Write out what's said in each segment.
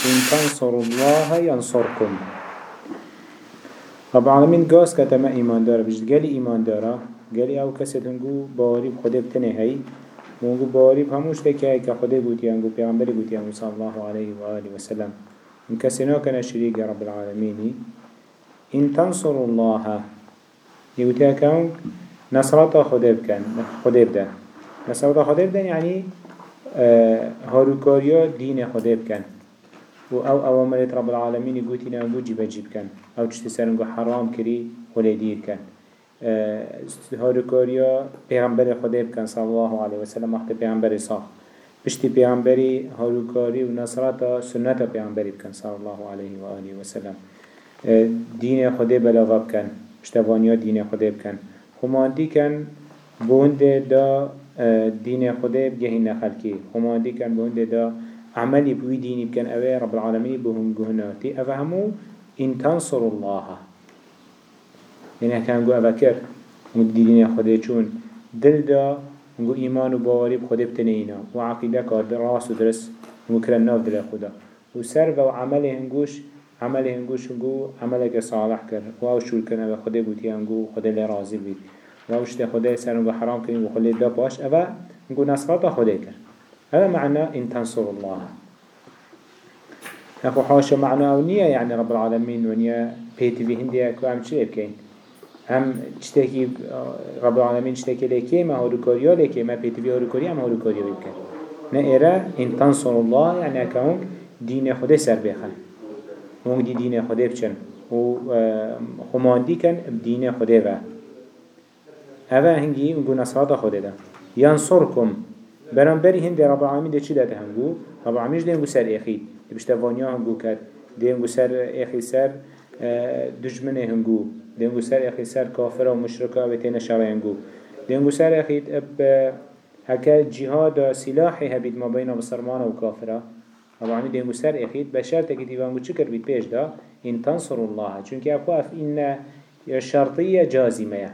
إن تنصروا الله ينصركم. رب العالمين قاس كتما إيمان دارا بجد قالي إيمان دارا. قالي أو كسد هنگو باريب خده بتنه هاي ونگو باريب هموش تكي هاي كخده قوتي هنگو پیغمبر قوتي صلى الله عليه وآله وسلم. إن كسنا كان شريك رب العالمين. إن تنصروا الله. يقولي هكاون نصرات خده بكن خده بدن نصرات خده بدن يعني آه هاروكاريا دين خده بكن و أو اوامرت رب العالمين يقولي نانجو جيبا جيب كن أو چشت سرنگو حرام كري ولا دير كن هاروكاريا پیغمبر خدا بكن صلى الله عليه وسلم وقت پیغمبر صاح. بشتي پیغمبری هاروكاري و نصرات سنت پیغمبری بكن صلى الله عليه وآله وسلم. دين خدا بلاغا بكن پشتوانیا دين خدا بكن خماندي كن بوند دا دين خدا بجهين خلقي خماندي كن بوند دا عملي بوي ديني بكن اوه رب العالمين بهم جهناتي. أفهمو؟ إن تنصروا الله. يعني كان جو أفكر. مدينين خده چون. دل دا نقول إيمان و باوري بخده بتنينا. وعقيدة كاد راس و درس. ومكرن ناف دل خدا. وسر و عمله هنگوش عمله هنگوش نقول عملك صالح كر واو شول كنا بخده بوتي هنگو خده لي راضي بيت واو شته خده سر نقول حرام كريم وخده دا باش أفا نقول نصرات خده كر هذا معنى إن تنصر الله. نخو حاشا معنى أو نية يعني رب العالمين ونيا بيتي في هندية كو عم چه بكين هم چتاكي رب العالمين چتاكي لكي ما هوركوريا لكي ما بيتي في هوركوريا ما هوركوريا بكين نئرا إن تنصر الله يعني أكاونك دين خده سر بخن هونك دي دين خده بچن. و خماندي كان بدين خده و هذا هنجي نقول نصرات خده ده. ينصركم. برانبري هندي رب العالمين ده چي ده هنگو رب العالمين ده هنگو سر اخيد بشتوانيا هنگو كد ده هنگو سر أخي سر دجمنه هنگو ده هنگو سر أخي سر كافر و بتين شرع هنگو ده هنگو سر أخي اب هكا جهاد سلاحي هبيد ما بين بصرمان و كافرة رب العالمين ده هنگو سر اخيد بشرط كتيبا هنگو چكر بيت پیش ده ان تنصر الله. چونك اكو اف ان شرطية جازمة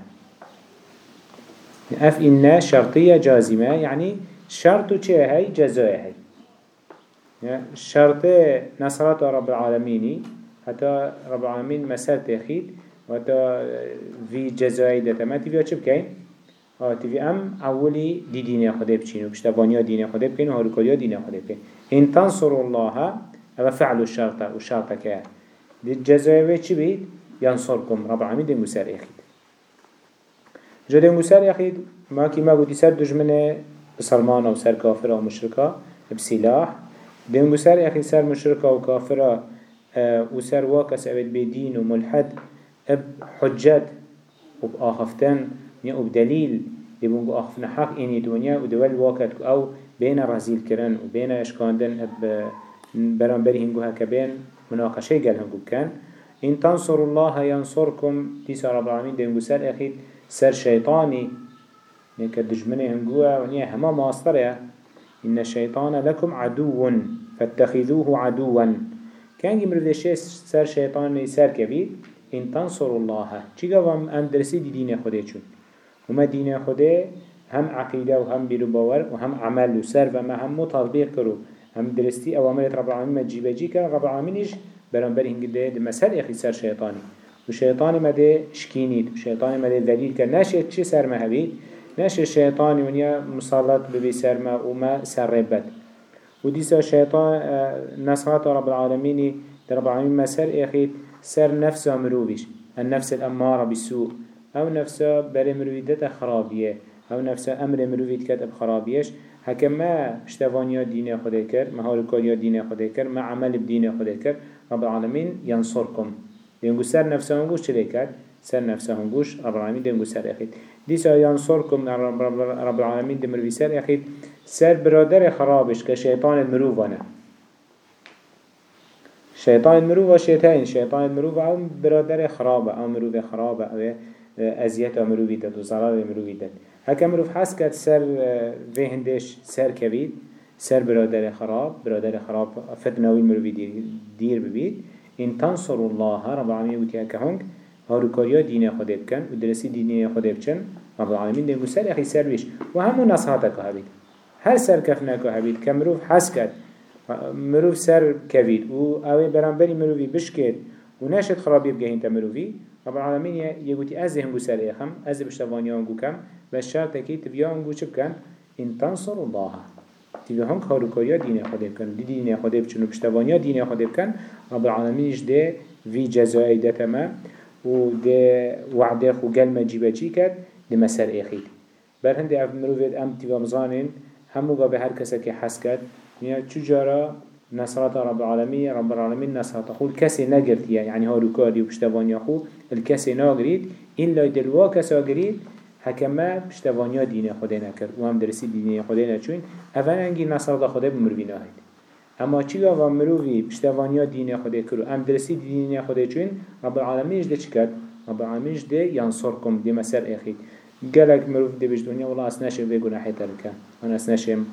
اف ان شرطية جازمة يعني شرط چه هاي جزاء هاي شرط نصرات رب العالمين حتى رب العالمين مسار تخيد وحتى في جزاء دتما تبيا چه بكين آه تبي ام اولي دي دين خده بچين و بشتوانيا دين خده بكين و هاركاريا دين خده بكين ان تنصر الله أو فعل الشرط و شرط كه دي جزاء چه بيت ينصركم رب العالمين دي مسار اخيد جا دي مسار اخيد ما كي ما قد سر دجمنه بسلمان و سر كافر و مشركة بسلاح دين بسر أخي سر مشركة و كافرة و سر واكس ابد بدين و ملحد اب حجت و بآخفتن و بدليل يبون آخفنا حق إني دنيا و دول واكت أو بين رزيل كرن و بين اشكاندن اب برانبري هنگو هكا بين مناقشه قال هنگو كان إن تنصروا الله ينصركم تيسا رب العالمين دين بسر أخي سر شيطاني نيك دجمنه هنگوه ونيا هما ماستره إن الشيطان لكم عدو فاتخذوه عدوا. كان يمر ده سر شيطان سر كبير؟ إن تنصروا الله. چي قوام أم دي دين خوده چون؟ هما دين خوده هم عقيدة وهم بيرو وهم عمل وسر وما هم تطبيق کرو هم درستي أوامر رب العالمين ما جي كان رب العالمين إيش؟ برانبر هنگ ده ده مسهل أخي سر شيطاني. وشيطاني ما ده شكينيد وشيطاني ما ده ذليل كان ناشي چي سر مهبيد نش الشيطان ونيا مسلط ببي سرما وما سربت وديسا الشيطان نصرات رب العالمين رب العالمين ما سر اخيت سر نفسه مروبيش النفس الأمارة بالسوء أو نفسه بري مرويدة خرابية أو نفسه أمر مرويد كتب خرابيش هكا ما اشتفانيا دين خده كر ما هاركاريا دين خده كر ما عمل بدين خده كر رب العالمين ينصركم ينقو سر نفسه ونقوش چلي سر نفسه ونقوش رب العالمين ينقو سر اخيت ديسا ينصركم رب العالمين دمر في سر أخي سر برادر خرابش كشيطان المروفانة شيطان المروفة شيطان شيطان المروفة أو برادر خرابة أو مروفة خرابة أو أزيات مروفة داد وزرار مروفة داد. هكا مروف حس كد سر في هندش سر كبيد سر برادر خراب برادر خراب فتنوي مروفة دير, ببيد إن تنصروا الله رب العالمين وتيها كهونك هاروكاريا دين خود بكن و درسي دين خود بچن رب العالمين دين سر أخي سر بيش و همو نصحاتك هبيد هر سر كفناك هبيد كمروف حس كد مروف سر كبير و اوه برانبري مروفي بشكت و نشد خرابي بجهين تمروفي رب العالمين يقولي أزي هنگو سر إخم أزي بشتوانيا هنگو كم بس شرط كي تبيا هنگو چه بكن إن تنصر الله. تبيا هنگ هاروكاريا دين خده بكن دي دين خده بچن و بشتوانيا دين خده رب العالمين ده في جزائي ده تمام و ده وعده خو قلمه جيبه چي كد ده مسر إخيد بر هنده اف مروفيد ام تبا مزانين همو قابه هر کسا که حس کد چجارا نصرات رب العالمين رب العالمين نصرات خو الكسي نقرت يعني هارو كاري وبشتوانيا خو الكسي ناقريد إلا دلوا كسا قريد هكما بشتوانيا دين خده نكر وهم درسي دين خده نچوين اولا انگي نصرات خده بمروفين آهد اما چیگا و مروفی پشتوانیا دین خود کرو ام درسی دین خود چون رب العالمینش ده چکد رب العالمینش ده ینصرکم ده مسر اخید گلک مروف ده بج دنیا والله اس نشم به گناحی ترکه أنا اس نشم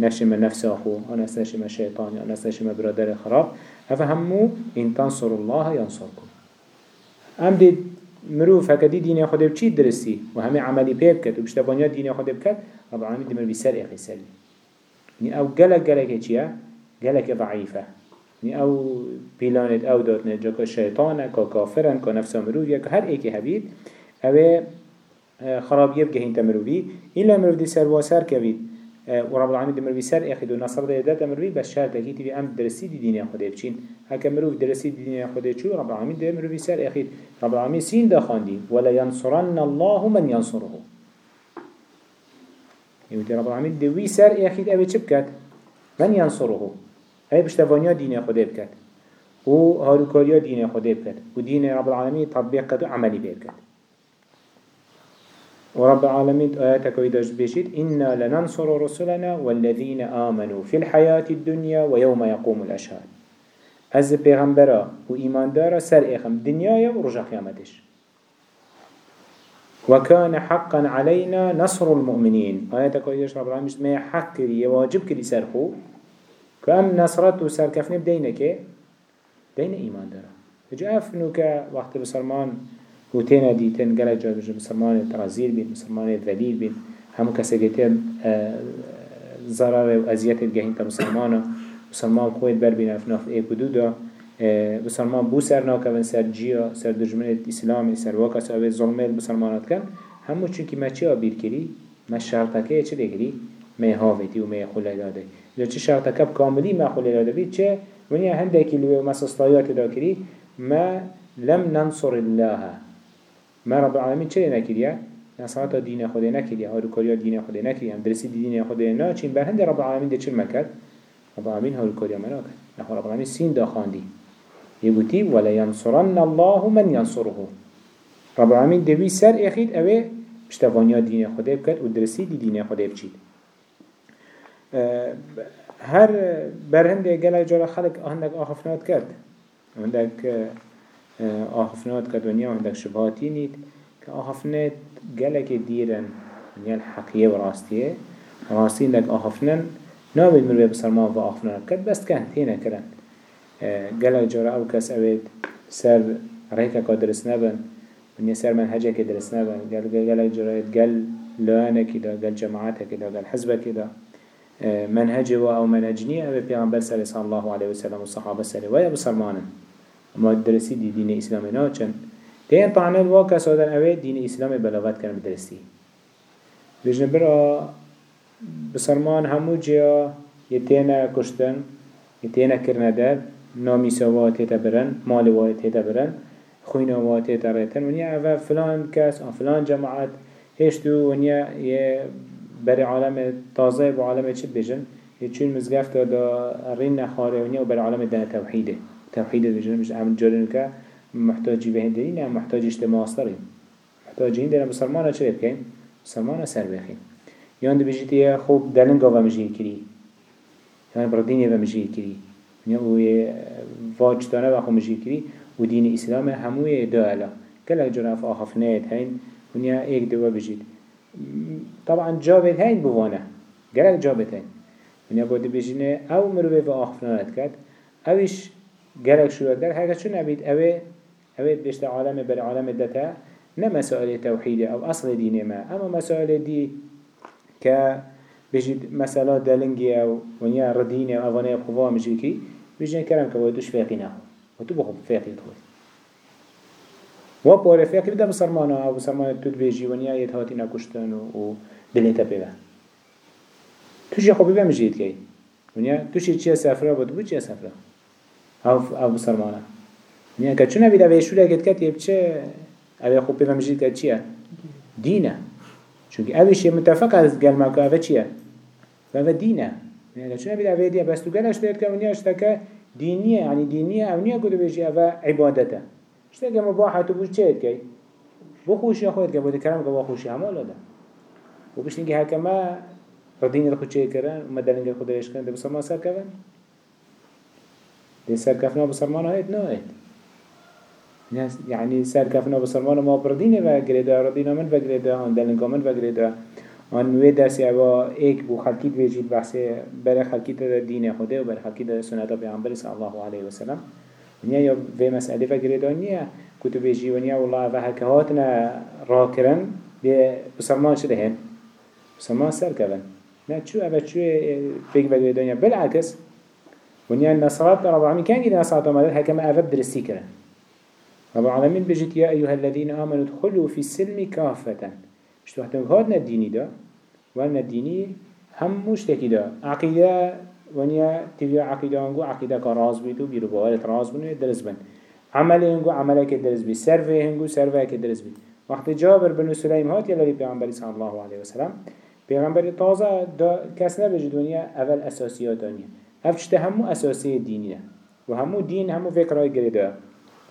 نشم نفس أخو أنا نشم شيطان أنا نشم برادر خراب هفا همو إن تنصر الله ينصركم أم دي مروف دي دين خده بچي درسي وهمي عملي بيب كت وبشتبانيات دين خده بكت رب العالمين دي مروف سر إخي سلي يعني أو جلك جلك چيا جلك ضعيفة يعني أو بيلانت أو دوت نجاك شيطانا كافرا كنفس مروف يك هر إيكي هبيد أو خراب يبقى هين تمروفي إلا مروف دي سر واسر كبيد ورب العالمين دمر بي سر نصر ده دات أمر بي بس شرط اكي تبي ام درسي دي دين خده بچين هكا مروف درسي دي دين خده چو رب العالمين دمر بي سر اخد رب العالمين سين دا خاندي ولا ينصرن الله من ينصره يقول رب العالمين دوي سر اخد ابي چه بكت من ينصره اي بشتفانيا دين خده بكت و هاروكاريا دين خده بكت و دين رب العالمين تطبيق كده عملي بكت ورب العالمين آياتك ويداش بيشيد إنا لننصر رسلنا والذين آمنوا في الحياة الدنيا ويوم يقوم الأشهاد از پیغمبرا و ایماندارا سر اخم دنیای و رجا قیامتش وكان حقا علينا نصر المؤمنين. آياتك ويداش رب العالمين ما حق كري واجب كري سرخو. كأم نصرت و سركفن بدينه كي دين إيمان دارا. فجأة فنوك وقت بسرمان و تینا دیتن گله جا بجه مسلمان ترازیل بین مسلمان ذلیل بین همو گیتن ضرر و اذیت گهین تا مسلمان مسلمان خوید بر بین أفناف ایک بسرمان بو سر ناکوین سر جیا سر دجمنت اسلامی سر واکا سر ظلمت بسرمانات کن همو چون که ما چی آبیر کری ما شرطکه چه دیگری می هاویتی و می خوله داده جا چه شرطکه کاملی می خوله داده بید چه ونیا هنده که لو ما سستایات دا کری ما لم ننصر الله ما رب العالمین چی نکریه نصرات دین خود نکریه هاروکاریا دین خود نکریه هم درسی دین خود ناچین بر هنده رب العالمین ده چی مکر رب العالمین هاروکاریا مراکت نخو رب العالمین سین دا خاندی يقولي ولا ينصرن الله من ينصره. رب العالمين دوي سر اخيد اوه بشتوانيا دين خود بكت و درسي دي دين خود بچيد هر برهنده گله جال خلق هندك آخفنات کرد. هندك آخفنات که دنیا عندك شبهاتی نید که آخفنات گلک دیرن. دنیا الحقیه و راستیه. لك آخفنن نابد مروی بسرمان و آخفنان کد بست کن تینه کرن گلک جارا أو کس اوید سر ریکا که درس نبن ونیا سر منهجه که درس نبن گلک جارا گل لأنه كده قال جماعته كده قال حزبه كده منهجه أو منهجنيه أو پیغمبر صلى الله عليه وسلم والصحابه سره ويا بسرمانن ما درسي دي دين إسلام ناچن تين طعنه الواقع سادن اوه دين إسلام بلاغت كان بدرسي بجن برا بسرمان همو جيا يتينا كشتن يتينا كرنا نامی سواتی تبرن مال واتی تبرن تیتا برن تبرن و نیا اول فلان کس آن فلان جماعت هشتو نیا یه بر عالم تازه و عالم چی بجن یه چون مزگفت دا رین نخاره ونیا و بر عالم دن توحیده. توحیده بجن مش امن جارن که محتاجی به هندری نه محتاجیش دماستریم محتاجی این دارم مسلمان چه بکنیم مسلمان سر بخیم یان دو بجیتی خوب دلنگا و مجید کری. یان بردینی و مجید کری. یا أو واجدانه و خو مجی کری و دین اسلام هموی دالا کلا جرف آخفنات هین ونیا ایک دوا بجید. طبعا جابت هین بوانه. گلک جابت هین. ونیا بود بجینه أو مروه و آخفنات کرد. اوش گرک شروع در هر چون ابید اوه اوه بشت عالم بر عالم دتا نه مسائل توحید أو اصل دین ما. اما مسائل دی که بيجي مسألة دلنجي أو ونيا رديني أو أفاني بخوا مجيكي بيجي كلام كويتوش فاقينا وتو بخو فاقي تخوي و پاره فاقي بدا بسرمانا أو بسرمانا تود بيجي ونيا يتهاتي نكشتن و دليتا بيبا توشي خو بيبا مجيد كي. ونيا توشي چيا سفرة بود؟ بود چيا سفرة. أو أو بسرمانا ونيا كتشونا بيدا بيشولا كت كت يبچه أبي خو بيبا مجيد كت چيا دينه چونك اوش متفق از قلما که اوه چیه؟ اوه دینه يعني چون بيد اوه دینه بس تو قلش دید که اونیا اشتاکه دینیه یعنی دینیه اونیا کدو بیشی اوه عبادته اشتاکه مباحه تو بوش چه کی؟ بو خوشی خود که بود کرم که با خوشی همه لاده و بش نگه هکما ردین خود چه کرن و مدلنگ خود ریش کرن ده بسرمان سر کفن؟ ده سر کفنا بسرمان هایت نه هایت يعني سر كفنا بسرمان ما بردين و گريدا ردينا من و گريدا آن دلنگا من و گريدا آن وی درسی اوا ایک بو خلقیت بیجید بحث بر خلقیت در دین خوده و بر خلقیت در سنت پیغمبر صلی الله علیه و سلم. ونیا یا وی مسئله و گريدا نیا کتو بیجی ونیا والله و هکهاتنا را کرن بسرمان شده هن بسرمان سر کفن نه چو اوا چو و گريدا نیا بالعکس ونیا نصرات رب العالمین کنگی نصرات آمده هکما اوا بدرستی کرن. رب العالمين بجت يا أيها الذين آمنوا ادخلوا في السلم كافة مش وقت هادنا الديني دا وأنا الديني هم مشتكي دا. عقيدة ونيا تبيا عقيدة ونقو عقيدة كراز بيتو بيرو بوالت راز بنو يدرس بن. عمله هنقو عمله كدرس بي. سرفه هنقو سرفه كدرس بي. وقت جابر بن سليم هات يلا بيغمبري صلى الله عليه وسلم. بيغمبري تازه دا كس نبجد ونيا اول اساسيات دانيا هفشت همو اساسي ديني وهمو دين همو فكره قريده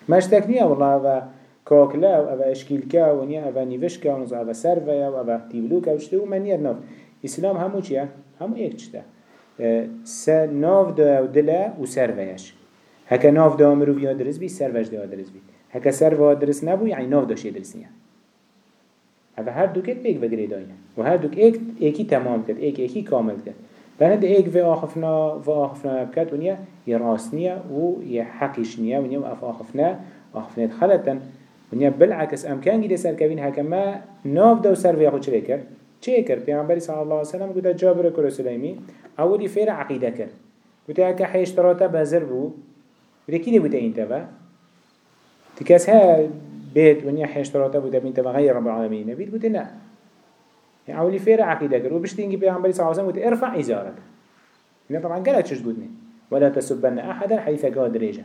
مشتك نيا والله و كاكلا و أو اشكيلكا و نيا أو نيفشكا و نزا أو سرفيا و أو تيبلوكا و شتو من نيا ناف اسلام همو چيا؟ همو ايك چتا س ناف دا و دلا و سرفياش هكا ناف دا مروف يا درس بي سرفش دا درس بي هكا سرفا درس نبو يعني ناف دا شي درس نيا هذا هر دوكت بيك بگري داينا و هر دوك ايك ايكي تمام كد ايك ايكي كامل بهند ايك في آخفنا في آخفنا بكت ونيا يراسنيا و يحقشنيا ونيا وأف آخفنا آخفنا خلطا ونيا بالعكس أمكان جدي سر كبين هكما ناف دو سر أخو چه كر چه كر پیغمبر صلى الله عليه وسلم قد جابر كرو سليمي أولي فير عقيدة كر قد هكا حيشتراتا بازر بو بده كده بده انتبه تكاس ها بيت ونيا حيشتراتا بده بنتبه غير رب العالمين بيت بده لا يعني أولي فير عقيدة كر وبشتينجي بيغمبر صلى الله عليه وسلم ارفع إزارك هنا طبعا قالت چش قدني ولا تسبن أحدا حيث قاد ريجا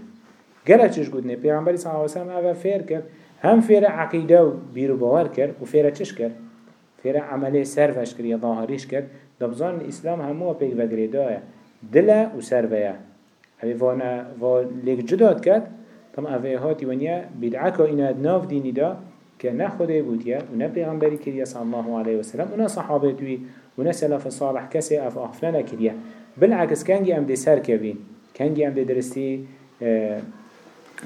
قالت چش قدني بيغمبر صلى الله عليه وسلم أفا فير كر هم فير عقيدة و بيرو باور كر وفير چش كر فير عملي سرفش كر يا ظاهريش كر دبزان الإسلام همو بيك وقريدايا دلا و سرفيا هذه فانا فا جداد كر طبعا أفا هاتي ونيا بدعكا إنا ناف ديني دا که نه خدای بودیه و نه پیغمبری الله علیه و سلم و نه صحابه توی و نه سلف صالح کسی اف آخفنا نکریه بالعکس کنگی ام دی سر کبین کنگی ام دی درستی آه،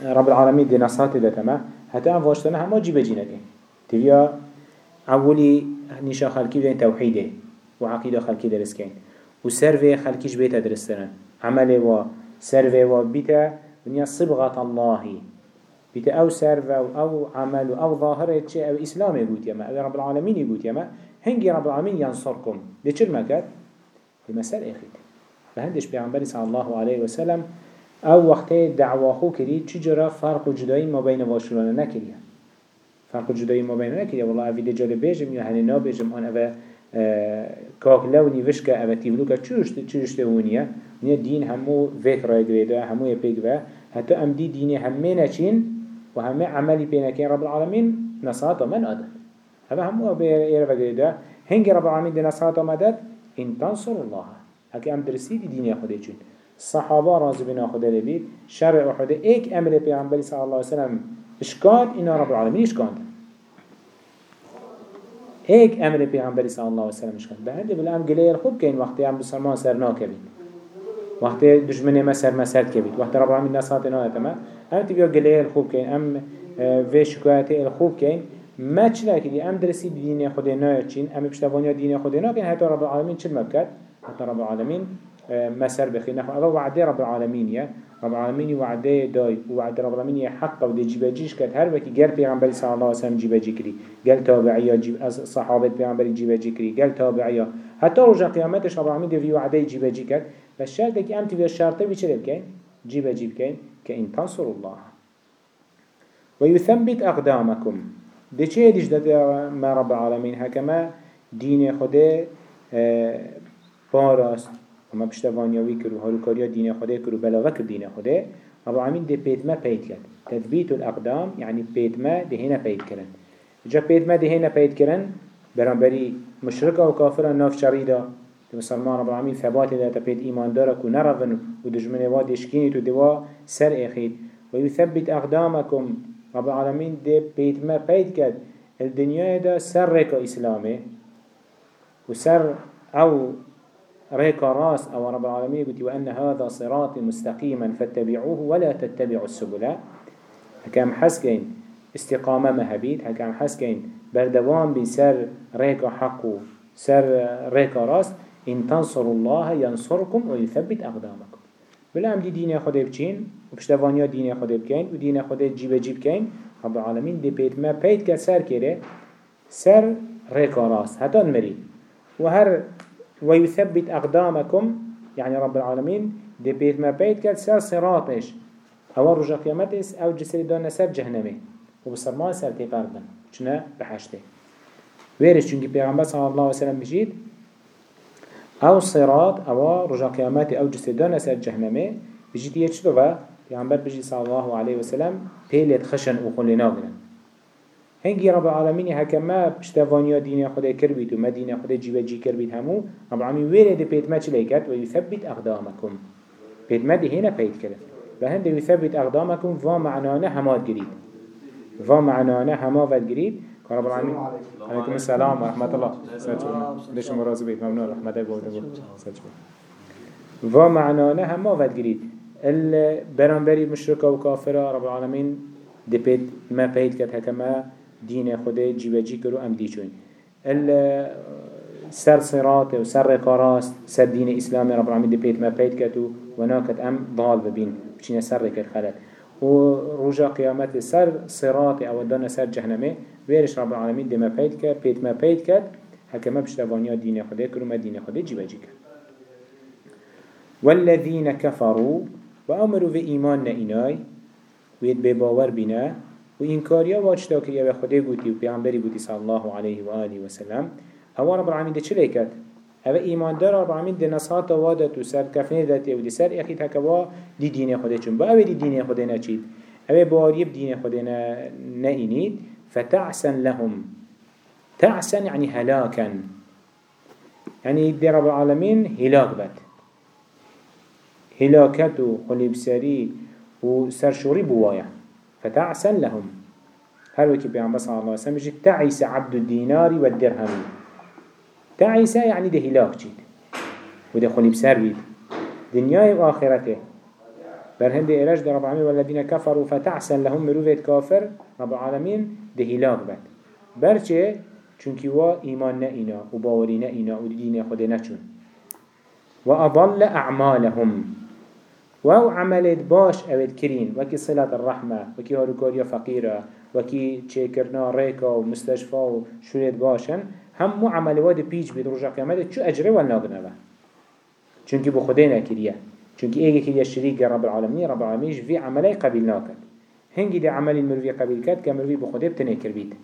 رب العالمین دی نصرات ده تمه حتی ام واشتانه همه جی نکن تبیا اولی نشا خلقی بین توحیده و عقیده خلقی درست کن و سر خلقیش بیت درستن عمل و سر و بیت ونیا صبغت اللهی. بيت أو سرف أو أو عمل أو ظاهره چه أو اسلام يقول يما أو رب العالمين يقول يما هنجي رب العالمين ينصركم دي چل مكات لمسال اخيت فهندش بيعنبري صلى الله عليه وسلم أو وقت دعواخو كري چجرا فرق جدائي ما بين واشلون نكريا فرق جدائي ما بين نكريا والله اوه دجال بيجم يا هني نا بيجم ان اوه كاك لوني وشكا اوه چوشت چوشت ونيا نيا دين همو فيك راي قريدا همو يبيك حتى ام دي ديني همينا چين و همه عملی بینکن رب العالمین نصات من آدد هذا هم بيرا فقريدا هنگي رب العالمين دي نصات مدد إن تنصر الله. هكي أم درسي دي دين يخده چون الصحابة راضي بنا خده لبيت شرع وحده ايك أمر پیغمبر صلى الله عليه وسلم اشكاد إن رب العالمين اشكاد هيك أمر پیغمبر صلى الله عليه وسلم اشكاد بعد بالأم قليل الخوب كين وقت أم بسرمان سرناك بين وقت دشمنه ما سر مسد كبيت وقت رب العالمين نصات نهاية هم تبيا قليه الخوب كين ام في آه، شكايته الخوب كين ما چلا كدي ام درسي دين خود نايتشين ام بشتوانيا دين خود ناكن حتى رب العالمين چل مبكت حتى رب العالمين آه، مسر بخي نحو هذا وعده رب العالمين يا. رب العالمين وعده داي وعده رب العالمين يا حق ودي جيبجيش كد هر وكي غير پیغمبر صلى الله عليه وسلم جيبجي كري. قال تابعيا جيب صحابة پیغمبر جيبجي كري. قال تابعيا حتى رجع قيامتش رب العالمين دي وعده يجيب جيكت بس شرطك أم تبي الشرطة بيشرب كين جيب جيب كين كإن تنصر الله. ويثبت أقدامكم دي چه ديش ما رب العالمين هكما دين خده باراست. وما بشتوانيوي كرو هلوكاريا دين خده كرو بلاغه كر دين خده رب العالمين دي بيتما بيت كرن تثبيت الأقدام يعني بيتما دي هنا بيت كرن جا بيتما دي هنا بيت كرن برانبري مشركة وكافرة ناف شريدا مسلمان رب العالمين ثبات دا تبيت إيمان دارك ونرفن ودجمن واد يشكيني تو دوا سر إخيد ويثبت أقدامكم رب العالمين دي بيت ما بيت كد الدنيا دا سر ريكا إسلامي وسر أو ريكا راس أو رب العالمين قلت وأن هذا صراط مستقيما فاتبعوه ولا تتبعوا السبل. هكام حسكين استقامة مهبيت هكام حسكين بردوان بسر ريكا حقو سر ريكا راس إن تنصروا الله ينصركم ويثبت أقدامكم. بلا هم دي دين خده بچين وبشتوانيا دين خده بكين ودين خده جيب جيب كين رب العالمين دي بيت ما بيت كسر كده سر ريكا راس. حتى نمري وهر ويثبت أقدامكم يعني رب العالمين دي بيت ما بيت كسر صراطش. أو رجع قيامتس أو جسر دون سر جهنمي. وبصر سر تقربن چنا بحشته. ويرش چونكي پیغمبر صلى الله عليه وسلم بجيد أو صراط أو رجا قيامات أو جسدان سر جهنمه بجيت يجتو و پیغمبر بجي صلى الله عليه وسلم پیلت خشن و خل ناغرن هنگی رب العالمین هکما پشتوانیا دین خدا کر بید و مدین خدا جیب جی کر بید همو رب العالمین ویره ده پیت ما چلی کرد و یثبت اقدامکم. پیت ما ده هنا پیت کرد. و هنده یثبت اقدامکم و معنانه هماد گرید. و معنانه هماد گرید. رب العالمين عليكم السلام ورحمة الله. سجل ليش مرازي بيت ممنون. رحمة الله. بودو سجل و معنانه هم ما ود گرید البرانبری مشرکه و کافره رب العالمین دی پید ما پید کد هکما دین خوده جیوه جی کرو ام دی چون سر صراط و سر کاراست سر دین اسلام رب العالمین دی پید ما پید کد و ناکد ام ضال ببین بچینه سر کد خلد. و رجا قیامت سر صراط أو دان سر جهنمه ويرش رب العالمين دي ما بيت كد بيت ما بيت كد هكما بشتوانيا دين خده كرو ما دين خده جيبا جيكا والذين كفروا وأمروا في إيمان نئناي ويد بباور بنا وإنكاريا واجتا كريا بخده قوتي وبيعنبري قوتي صلى الله عليه وآله وسلم هو رب العالمين دي چلي كد هذا إيمان دار رب العالمين دي نصات وادت وسر كفنه ذاتي ودي سر اخيت هكوا دي دين خده چون. با اوه دي دين خده نچيد اوه باريب دين خده نئنيد فتعسا لهم. تعسا يعني هلاكا يعني دي رب العالمين هلاك بات هلاكته قلب سري وسرشوري بوايا فتعسا لهم. هل وكي بيعن صلى الله عليه وسلم تعيس عبد الدينار والدرهم؟ تعيس يعني ده هلاك جيد وده قلب سري دنياي وآخرته. برهند إيراج در رب العالمين والذين كفروا فتعسا لهم مروفة كافر رب العالمين ده هلاك بات. برچه؟ چونكي وا إيمان نئنا وباوري نئنا ودين خود نچون وأضل أعمالهم. وهو عملت باش اوید کرین. وكي صلة الرحمة وكي هاروكاريا فقيرة وكي چيكرنا ريكا ومستشفى وشوريت باشن. هم عمل واد بيج بيد رجع قيامت شو أجره والناغنه چونكي بو خدينا كريه چونك ايجي كده شريك رب العالمين رب العالمين في عملي قبيل ناكد هنگي دي عملي المروي قبيل كد كمروي بخده بتنكر بيت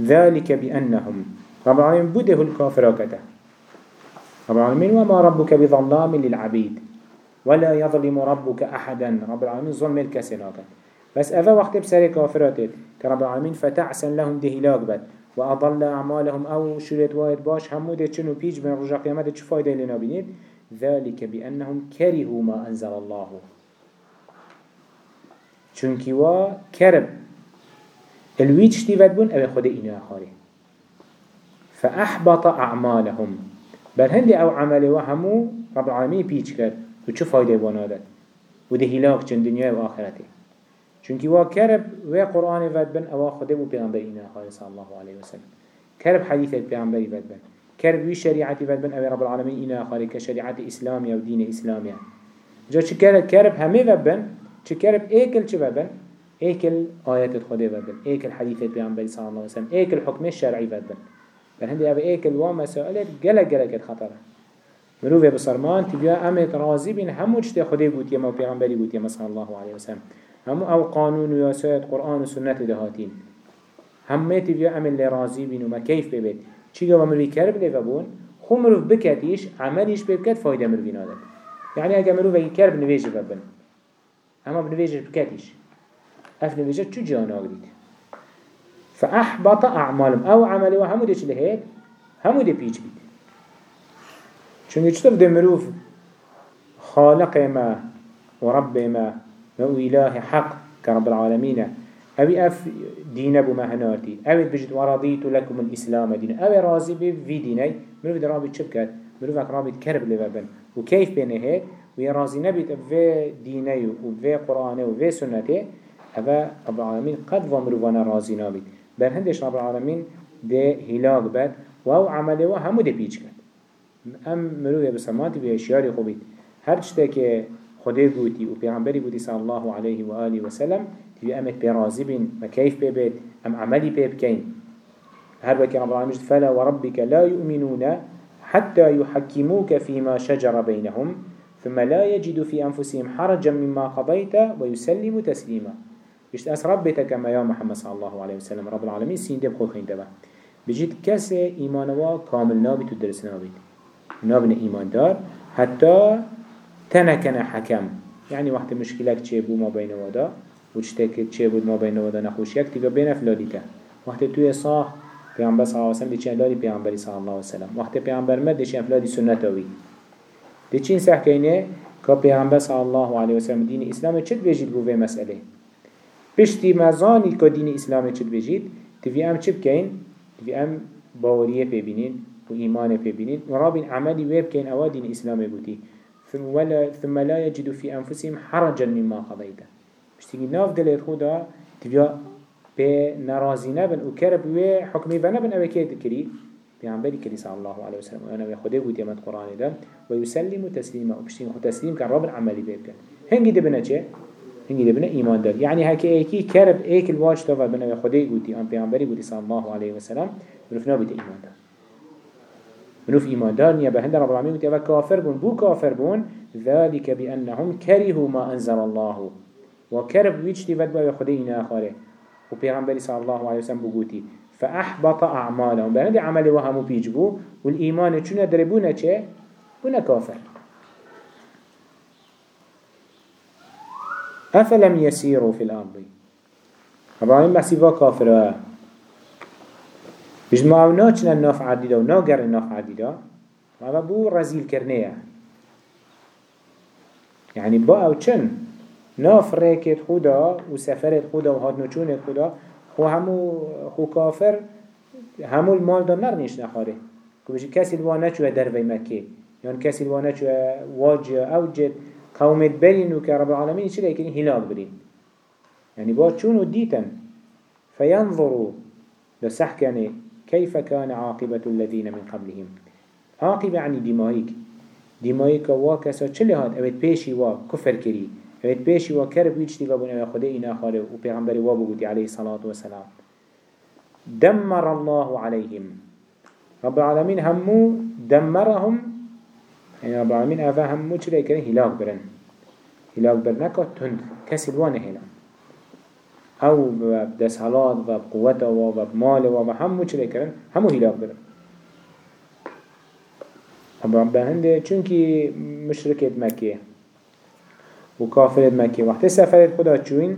ذلك بأنهم رب العالمين بده الكافراكته رب العالمين وما ربك بظلام للعبيد ولا يظلم ربك أحدا. رب العالمين ظلم الكسناكت بس أذا وقت بسري كافراتت كرب العالمين فتعسن لهم دهلاك بد وأضل أعمالهم أو شريت وايد باش همو ده چنو بيج من رجا قيامته چه فايدة لنا بنيد ذلك بأنهم كرهوا ما أنزل الله. چونكي وا كرب الويج تيفت بون أبي خده إنو أخاري فأحبط أعمالهم. بل هندي أو عمله وهمو رب العالمين بيج كر وچه فايدة بنادت وده هلاك چند دنيا وآخرته چونکی وا کرب و قرآن ود بن اوا خدا بو پیغمبر اینا خالص الله علیه وسلم کرب حدیث پیغمبری ود بن. کرب وی شریعتی ود بن اوی رب العالمین اینا خالی که شریعت اسلامی و دین اسلامی جا چه کرب کرب همه ود بن چه کرب ایکل چه ود بن؟ ايكل آيات الخدي بدن ايكل حديث البيعنبري صلى الله عليه وسلم ايكل حكم الشرعي بدن بل هندي أبا ايكل ومسائل جلا جلا كد خطره مروفه بصرمان؟ تبيا أمت راضي بين همو جت خدي بوت يما وبيعنبري بوت يما صلى الله عليه وسلم. همو أو قانون وياسات قرآن وسنة دهاتين همه تبيا امن لراضي بين وما كيف ببيت چی گوه مروی کرب لیفه بون؟ خو مروف بکتیش عملیش بکت فایده مروی نادد. يعني اگه مروف کرب نویجه ببن. اما بنویجه بکتیش. اف نویجه چو جان آگرید فأحبط أعمالهم. أو عملي وهمو ديش لهيك همو دي بيج بيت. چونك چطف دي مروف خالق ما ورب ما وإله حق كرب العالمين. أبي أف دين أبو مهناتي أبي بجد ورضيت لكم الإسلام دين أبي رازي بفي ديني مروف دي رابط شبكت مروف رابط كرب لبابن وكيف بين هيك ويا رازي نبيت في ديني وفي قرآنه وفي سنته أبا رب العالمين قد ومروفانا رازي نبيت بل هندش رب العالمين ده هلاك بد وهو عمله وهمو ده بيج كد ام مروه بسماتي به اشياري خوبيت هر چتا که خده گوتی و پیغمبری گوتی صلی الله علیه و آله و سلم تبي امت برازي بين ما كيف ببيت ام عملي بيبكين هر بكي رب العالمين فلا وربك لا يؤمنون حتى يحكموك فيما شجر بينهم ثم لا يجد في أنفسهم حرجا مما قضيت ويسلم تسليما بيشت أس ربك كما يا محمد صلى الله عليه وسلم رب العالمين سين دب خود خين دبا بجد كس إيمانوا كامل نابي تدرس نابي نابن إيمان دار حتى تنكنا حكم يعني وقت مشكلة تشيبو ما بين ودا وشتك تشيبو ما بين ودا نخوشيك تيجا بين فلاديتا وقت توي صاح پیامبر صلی الله علیه و سلم دیچن داری پیامبری صلی الله علیه و سلم. وقتی پیامبر مد دیچن فلادی سنت اوی دیچین سح کینه که پیامبر صلی الله علیه و سلم دین اسلام چت بجید بوه مسئله؟ پشتی مزانی که دین اسلام چت بجید؟ تفی ام چه بکین تفی ام باوریه ببینین و ایمان ببینین و رابین عملی ویب کین اوا دین اسلام بودی ثم لا يجد في أنفسهم حرجا مما قضيته بشتي ناف دل خدا تبيا به نرازي نبن وكرب و حكمي بنبن أو كيد كري بيعنبري كري صلى الله عليه وسلم. وأنا بخده قد يمد قرآن ده ويسلم تسليما وبشتي خو تسليم كان رب العملي بيبكن هنجي دبنا چه هنگی دبنا ایمان دار یعنی هکی ایکی کرب ایک الواج تا و بنا خدای گوتی آن پیامبری گوتی صلی الله علیه و سلم منوف نابید ایمان دار. منوف ایمان دار نیا به هند رب العالمین گوتی و کافر بون بو کافر بون ذلك بأنهم كرهوا ما أنزل الله. وكرب ويجتي بدبا خدينا آخره وبيغمبري صلى الله عليه وسلم بقوتي فأحبط أعمالهم. بهند عمل وهمو بيجبو والإيمان چون دربونا چه؟ بونا كافر أفلم يسيروا في الأرض؟ أبراهيم بجد ما أو ناچنا الناف عديدة و ناقر الناف عديدة ما بو رزيل كرنية يعني با أو چن ناف ريكت خدا و سفرت خدا و هاد نچونت خدا خو همو خو كافر همو المال دا نرنش نخاره كو بجد كسي الوانا چوه دروي مكي يعني كسي الوانا چوه واجه أو جد قومت برين وك رب العالمين چه لكن هلاك برين؟ يعني با چونو ديتن؟ فينظروا لسحكني كيف كان عاقبة الذين من قبلهم. عاقبة يعني دمائك. دمائك واكسا چل هاد اوید پیشی وا کفر کری. اوید پیشی وا کرب ویچ دیگا بون اوید خدا اینا خاله و پیغمبری وا بگودی علیه الصلاة والسلام دمر الله عليهم رب العالمين همو دمرهم يعني رب العالمين أفا همو چلي كرن هلاك برن. هلاك برنكا تند كسي الوانه هلا أو بدسهلات و بقوته و بمال و همو چلي كرن همو هلاك برن رب هنده چونكي مشركة مكة وكافرة مكة وقت سفرت خدا چوين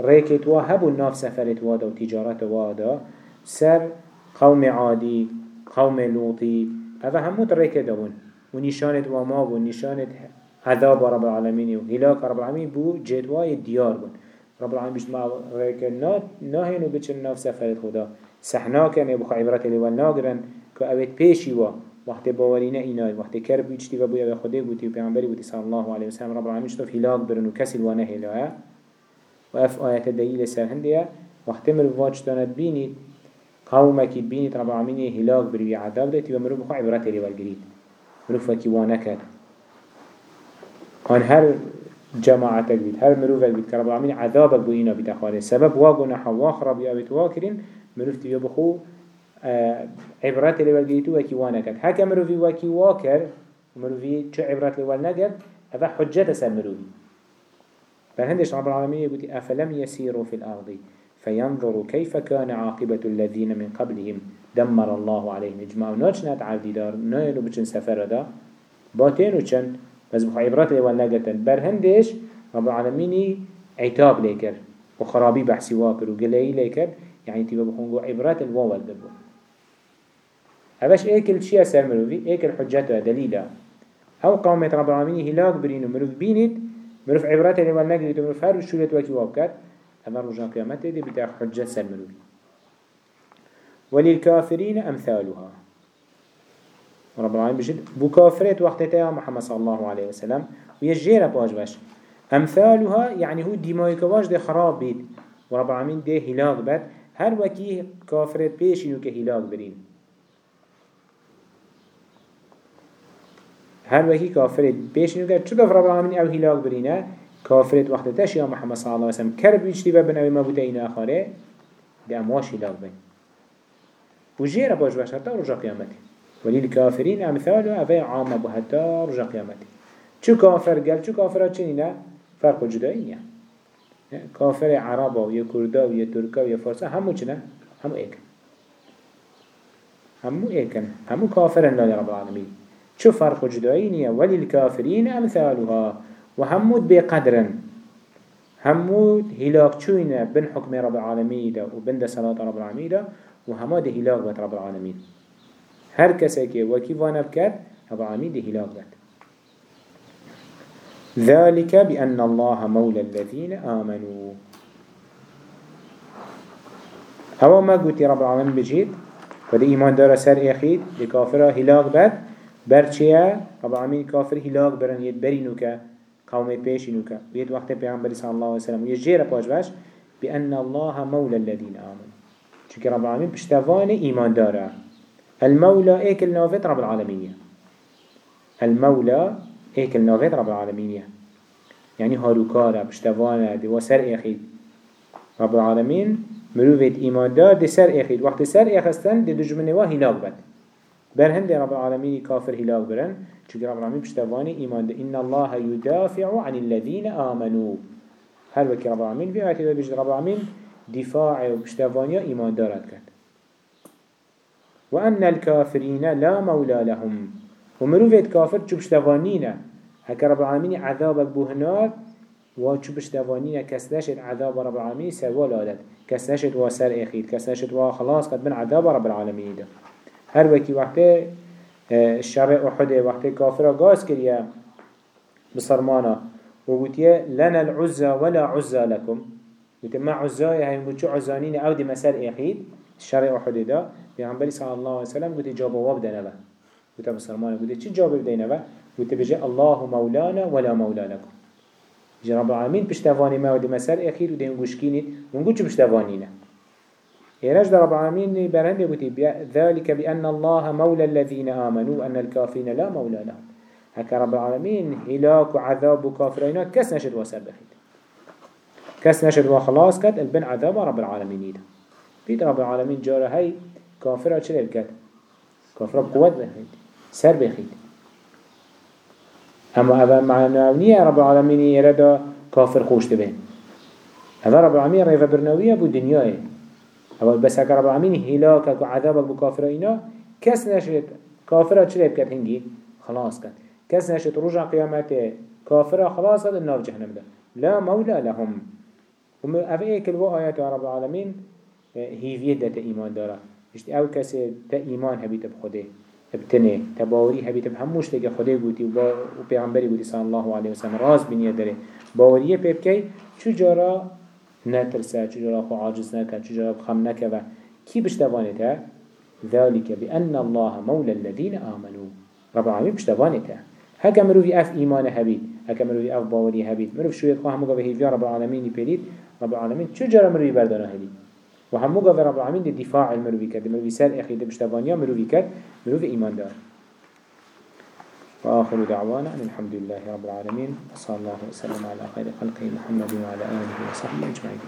ريكت وهبو الناف سفرت وادا وتجارت وادا سر قوم عادي قوم لوطي هذا همو تريكت دون ونشانت وما بو نشانت عذاب رب العالمين وهلاك رب العالمين بو جدواي ديار بون رب العالمين بيشت ما ريكن ناهينو بيشن ناف سفرت خدا. سحناكن يبخ عبرت اللي والناقرن كأويت بيشي وا. وقت باورينا إناي وقت كرب يجتي وبو يا خده قوتي وبيعنبري قوتي صلى الله عليه وسلم رب العالمين شطف هلاك برن وكسل وأنا هلايا وأف آيات الدليل سر هندية وقت مروفات شتانت بيني قومك بيني رب العالمين هلاك بروي عذاب ديتي ومروف بخو عبرت اللي والقريد مروفك وأنا كر آن هر جماعتك بيت هر مروفك بيت كرب العالمين عذابك بو إينا بيت أخواني سبب واقنا حواخرب يا بيت واكرين مروف تبيا بخو آه عبرات اللي والجيتو وكي وانكت هكا مروفي وكي واكر مروفي شو عبرات اللي والنكت هذا حجة سر مروفي فهندش رب العالمين يقول أفلم يسيروا في الأرض فينظروا كيف كان عاقبة الذين من قبلهم؟ دمر الله عليهم إجماع. نوچنات عبدي دار نويلو بچن سفر دا. باتين وچن بس بخوا عبرات ليوان نگتن. برهندش رب العالمين عتاب ليكر وخرابي بحسي واكر وقلعي ليكر يعني تبا بخونقو عبرات الواول دبو. هباش ايكل شيء سر مروفي ايكل حجته دليله أو قومة رب العالمين هلاك برينو مروف بينت مروف عبرات ليوان نگتن مروف هر وشولت وكي وابكت هذا رجع قيامته دي بتاع حجة سر مروفي وللكافرين أمثالها. رب العالمين بجد. بو كافرت وقت تايا محمد صلى الله عليه وسلم. ويجيرا باش باش. أمثالها يعني هو ديماي كواش دي خراب بيت. ورب العالمين دي هلاك بات هر وكي كافرت بيش إنو كهلاك برين هر وكي كافرت بيش إنو كه چطف رب العالمين أو هلاك برينه كافرت وقت تاشيا محمد صلى الله عليه وسلم كرب بيشتي ببن ما بوتين آخره دي أمواش هلاك بين وجيرا باش باش حتى رجع قيامته وللكافرين أمثال أفي عامة بحتى رجع قيامته شو كافر قال شو كافر چنينه فرق جدائية كافر عربا ويا كردا ويا تركا ويا فارسا همو چنه همو ايكن. همو ايكن. همو كافر لا رب العالمين. شو فرق جدائية وللكافرين أمثالها وهمود بقدرن همود هلاك چوينة بن حكم رب العالمين وبن ده صلاة رب العالمين ده وهما ده هلاك بات رب العالمين. هر کسی که وکی وأنا بکرد رب العالمين ده هلاك بات. ذلك بأن الله مولى الذين آمنوا. هوا ما قلت رب العالمين بجيد وده إيمان دار سر إخيد لكافره هلاك بات. برچيه رب العالمين كافر هلاك برن يدبرينو که قومت بيشينو که ويد وقت پیغمبر صلى الله عليه وسلم ويجير باش باش. بأن الله مولى الذين آمنوا. چونك رب العالمين بشتوان إيمان داره. المولى ايك النافت رب العالمين المولى ايك النافت رب العالمين يعني هاروكارا بشتوانه دي وسر اخيد رب العالمين مروفت إيمان دار دي سر اخيد وقت سر اخستن دي دجمنه واه هلاك بد. برهن دي رب العالمين كافر هلاك برن. چونك رب العالمين بشتوان إيمان دار. إن الله يدافع عن الذين آمنوا. هل وكي رب العالمين في آيات بيجد رب العالمين دفاع وبشتوانيا إيمان دارت كد وأن الكافرين لا مولى لهم. ومروفيت كافر چو بشتوانينا هكا رب العالمين عذابك بوهنار وچو بشتوانينا كسنشت عذاب رب العالمين سوال آلت كسنشت واسر اخيد كسنشت وخلاص قد من عذاب رب العالمين ده هر وكي وقت الشرع أحد وقت كافر غاز كريا بصرمانا وقلت لنا العزة ولا عزة لكم قلت ما عزاي هاي نقول شو عزانين أو دي مسار إخيد الشرع ده بيعنبري صلى الله عليه وسلم قلت جاب وابد نبأ. قلت بسرمان قلت شو جاب بدي نبأ؟ قلت بجي الله مولانا ولا مولا لكم. جي رب العالمين بشتفاني ما ودي مسار إخيد ودي نقوشكيني شو بشتفانينا يرج رب العالمين برهند قلت ذلك بأن الله مولى الذين آمنوا أن الكافرين لا مولى لهم. هكا رب العالمين هلاك وعذاب وكافرين كس نشد وسر بخيد كس نشد وخلاص كد البن عذاب رب العالمين بيت رب العالمين جاره هاي كافرة چلي بكت كافرة بقوة بخيد سر بخيد اما اذا معناونية رب العالمين يرد كافر خوش تبين هذا رب العالمين ريفا برنوية بو دنياه اول بس هكا رب العالمين وعذابك بو كافرة اينا كس نشد كافرة چلي بكت هنجي خلاص كت كس نشد رجع قيامته كافرة خلاص هذا النار جهنم ده لا مولى لهم وما أفعي كل آيات رب العالمين هيفية ده إيمان داره. اشت أو كسي تا إيمان هبيت بخده ابتنه تباوري هبيت بهموش تجا خده قوتي و پیغمبری قوتي صلى الله عليه وسلم راز بنيه داره. باوريه بيبكي چو جارا نترسه چو جارا خو عاجز نكا چو جارا بخم نكا و كي بشتوانته ذلك بأن الله مولى الذين آمنوا رب العالمين بشتوانته هكا مروفي اف إيمان هبيت هكا مروفي اف باوري هبيت مروف شوية خواهم قوة هيفيا رب العالمين بيريد رب العالمين چو جارا مروفي بردانا هبيت وهمو قوة رب العالمين دي دفاع المروفي كد مروفي سر أخي دي بشتوانيا مروفي كد مروفي ايمان دار. وآخر دعوانا أن الحمد لله رب العالمين وصلى الله وسلم على خير خلقه محمد وعلى آله وصحبه أجمعين